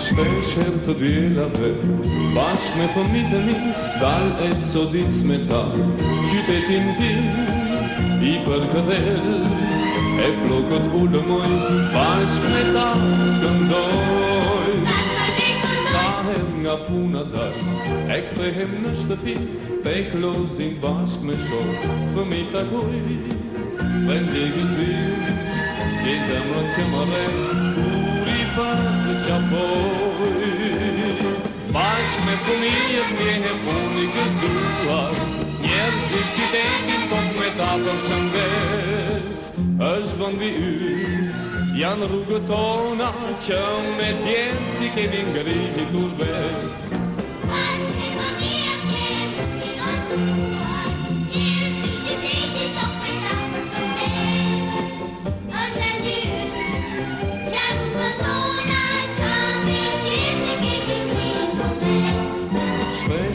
Shpeshen të dila dhe Bashk me fëmite mi Dal e sodis me ta Qytetin ti I për këdhel E flokët u lëmoj Bashk me ta këndoj Shahem nga puna dar E këthehem në shtëpi Pe klozin bashk me shok Fëmite a koj Vendim i që më rëtë Njërë një e puni gëzuar Njërë zi që tekin një të me të të shëndes është bëndi yë Janë rrugë tona që me djenë si kemi ngëri një turbet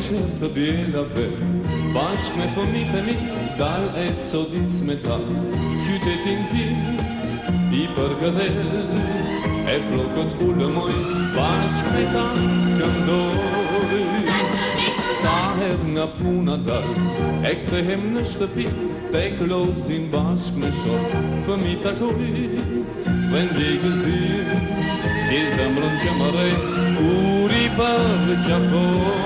qeshe të djelave Bashk me pëmite mi Dal e sodis me ta Qytetin ti I përgëdhel E flokot u lëmoj Bashk me ta këndoj Sa her nga puna dal E këtëhem në shtëpi Te klozin bashk me shok Fëmi të koj Vendi gëzir I zemrën që mërej Kur i për qapoj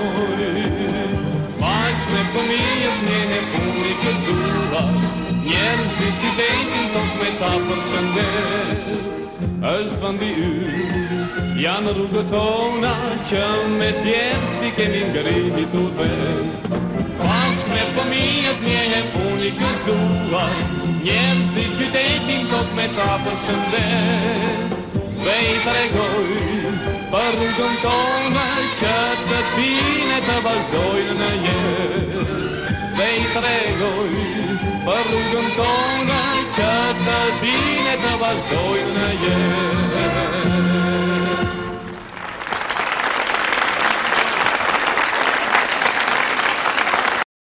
të cura Njerëzit i dejnë tok me ta për shëndes është vëndi yr Janë rrugë tona që me tjerë si kemi ngrimi të dhe Pash me pëmijët një e puni këzua Njerëzit qytetin dejnë tok me ta për shëndes Dhe i tregoj për rrugën tona Që të tine të vazhdojnë në jetë I pa rrugën tona qatë të dinet na vazhdojnë në